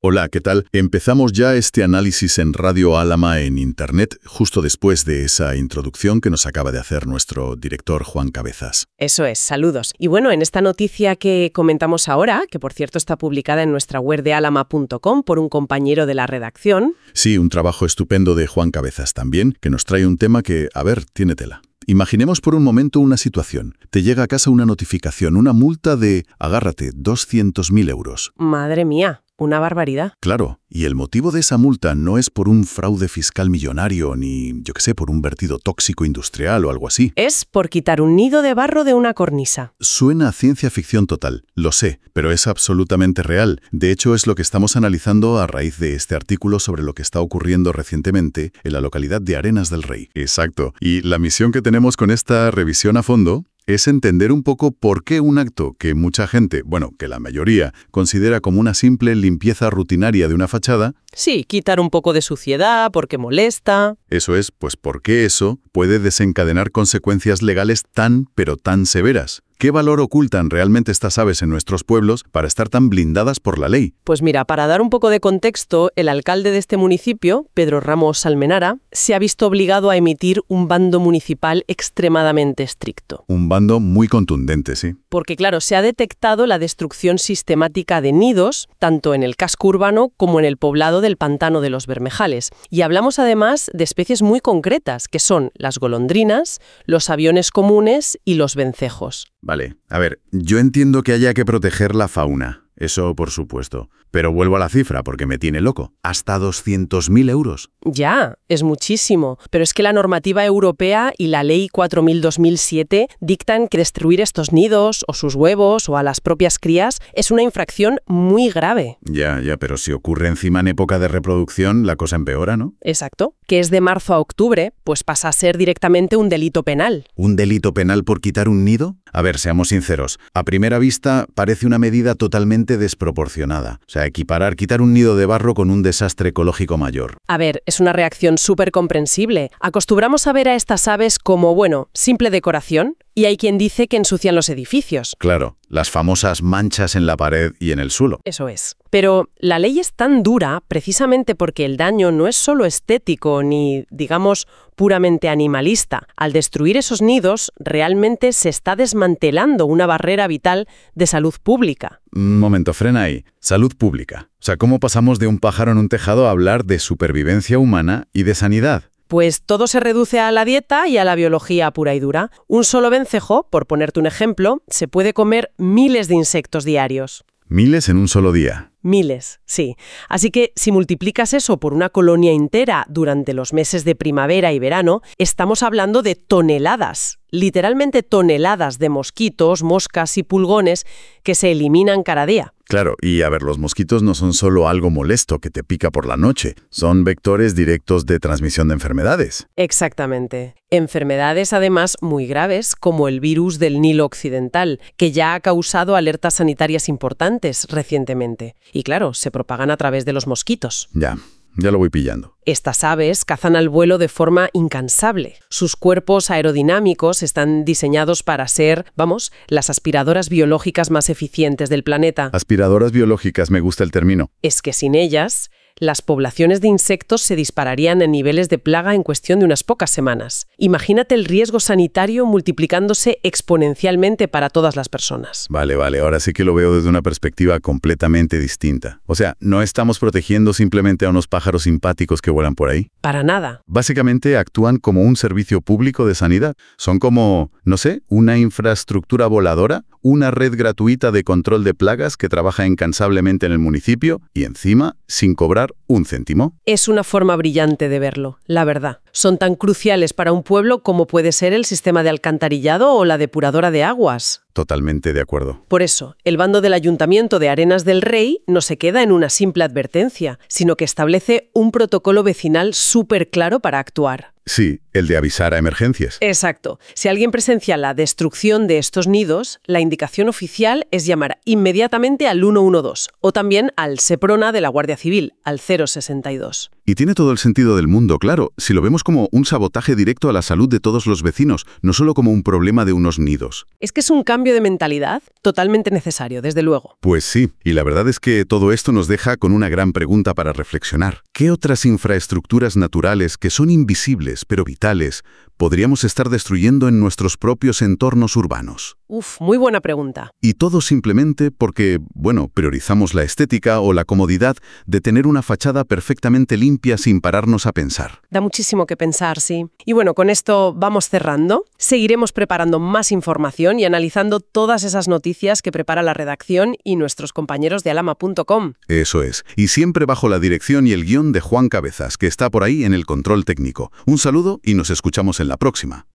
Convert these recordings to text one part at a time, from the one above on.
Hola, ¿qué tal? Empezamos ya este análisis en Radio Álama en Internet justo después de esa introducción que nos acaba de hacer nuestro director Juan Cabezas. Eso es, saludos. Y bueno, en esta noticia que comentamos ahora, que por cierto está publicada en nuestra web de alama.com por un compañero de la redacción. Sí, un trabajo estupendo de Juan Cabezas también, que nos trae un tema que, a ver, tiene tela. Imaginemos por un momento una situación. Te llega a casa una notificación, una multa de, agárrate, 200.000 euros. Madre mía. Una barbaridad. Claro, y el motivo de esa multa no es por un fraude fiscal millonario ni, yo qué sé, por un vertido tóxico industrial o algo así. Es por quitar un nido de barro de una cornisa. Suena a ciencia ficción total, lo sé, pero es absolutamente real. De hecho, es lo que estamos analizando a raíz de este artículo sobre lo que está ocurriendo recientemente en la localidad de Arenas del Rey. Exacto. Y la misión que tenemos con esta revisión a fondo es entender un poco por qué un acto que mucha gente, bueno, que la mayoría, considera como una simple limpieza rutinaria de una fachada... Sí, quitar un poco de suciedad porque molesta... Eso es, pues por qué eso puede desencadenar consecuencias legales tan, pero tan severas. ¿Qué valor ocultan realmente estas aves en nuestros pueblos para estar tan blindadas por la ley? Pues mira, para dar un poco de contexto, el alcalde de este municipio, Pedro Ramos Almenara, se ha visto obligado a emitir un bando municipal extremadamente estricto. Un bando muy contundente, sí. Porque claro, se ha detectado la destrucción sistemática de nidos, tanto en el casco urbano como en el poblado del pantano de los Bermejales. Y hablamos además de especies muy concretas, que son las golondrinas, los aviones comunes y los vencejos. Vale, a ver, yo entiendo que haya que proteger la fauna, eso por supuesto. Pero vuelvo a la cifra porque me tiene loco. Hasta 200.000 euros. Ya, es muchísimo. Pero es que la normativa europea y la ley 4000-2007 dictan que destruir estos nidos o sus huevos o a las propias crías es una infracción muy grave. Ya, ya, pero si ocurre encima en época de reproducción, la cosa empeora, ¿no? Exacto. Que es de marzo a octubre, pues pasa a ser directamente un delito penal. ¿Un delito penal por quitar un nido? A ver, seamos sinceros. A primera vista parece una medida totalmente desproporcionada. O sea, equiparar quitar un nido de barro con un desastre ecológico mayor. A ver, es una reacción súper comprensible. Acostumbramos a ver a estas aves como, bueno, simple decoración, y hay quien dice que ensucian los edificios. Claro, las famosas manchas en la pared y en el suelo. Eso es. Pero la ley es tan dura precisamente porque el daño no es solo estético ni, digamos, puramente animalista. Al destruir esos nidos, realmente se está desmantelando una barrera vital de salud pública. Un momento, frena ahí. Salud pública. O sea, ¿cómo pasamos de un pájaro en un tejado a hablar de supervivencia humana y de sanidad? Pues todo se reduce a la dieta y a la biología pura y dura. Un solo vencejo, por ponerte un ejemplo, se puede comer miles de insectos diarios. Miles en un solo día. Miles, sí. Así que si multiplicas eso por una colonia entera durante los meses de primavera y verano, estamos hablando de toneladas, literalmente toneladas de mosquitos, moscas y pulgones que se eliminan cada día. Claro, y a ver, los mosquitos no son solo algo molesto que te pica por la noche, son vectores directos de transmisión de enfermedades. Exactamente. Enfermedades además muy graves, como el virus del Nilo Occidental, que ya ha causado alertas sanitarias importantes recientemente. Y claro, se propagan a través de los mosquitos. Ya, ya lo voy pillando. Estas aves cazan al vuelo de forma incansable. Sus cuerpos aerodinámicos están diseñados para ser, vamos, las aspiradoras biológicas más eficientes del planeta. Aspiradoras biológicas, me gusta el término. Es que sin ellas, las poblaciones de insectos se dispararían en niveles de plaga en cuestión de unas pocas semanas. Imagínate el riesgo sanitario multiplicándose exponencialmente para todas las personas. Vale, vale, ahora sí que lo veo desde una perspectiva completamente distinta. O sea, no estamos protegiendo simplemente a unos pájaros simpáticos que vuelan por ahí. Para nada. Básicamente actúan como un servicio público de sanidad. Son como, no sé, una infraestructura voladora, una red gratuita de control de plagas que trabaja incansablemente en el municipio y encima sin cobrar un céntimo. Es una forma brillante de verlo, la verdad. Son tan cruciales para un pueblo como puede ser el sistema de alcantarillado o la depuradora de aguas. Totalmente de acuerdo. Por eso, el bando del Ayuntamiento de Arenas del Rey no se queda en una simple advertencia, sino que establece un protocolo vecinal súper claro para actuar. Sí, el de avisar a emergencias. Exacto. Si alguien presencia la destrucción de estos nidos, la indicación oficial es llamar inmediatamente al 112 o también al SEPRONA de la Guardia Civil, al 062. Y tiene todo el sentido del mundo, claro, si lo vemos como un sabotaje directo a la salud de todos los vecinos, no solo como un problema de unos nidos. Es que es un cambio de mentalidad totalmente necesario, desde luego. Pues sí, y la verdad es que todo esto nos deja con una gran pregunta para reflexionar. ¿Qué otras infraestructuras naturales que son invisibles pero vitales podríamos estar destruyendo en nuestros propios entornos urbanos? Uf, muy buena pregunta. Y todo simplemente porque, bueno, priorizamos la estética o la comodidad de tener una fachada perfectamente limpia sin pararnos a pensar. Da muchísimo que pensar, sí. Y bueno, con esto vamos cerrando. Seguiremos preparando más información y analizando todas esas noticias que prepara la redacción y nuestros compañeros de alama.com. Eso es. Y siempre bajo la dirección y el guion de Juan Cabezas, que está por ahí en el control técnico. Un saludo y nos escuchamos la próxima.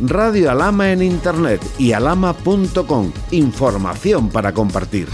Radio Alama en Internet y alama.com. Información para compartir.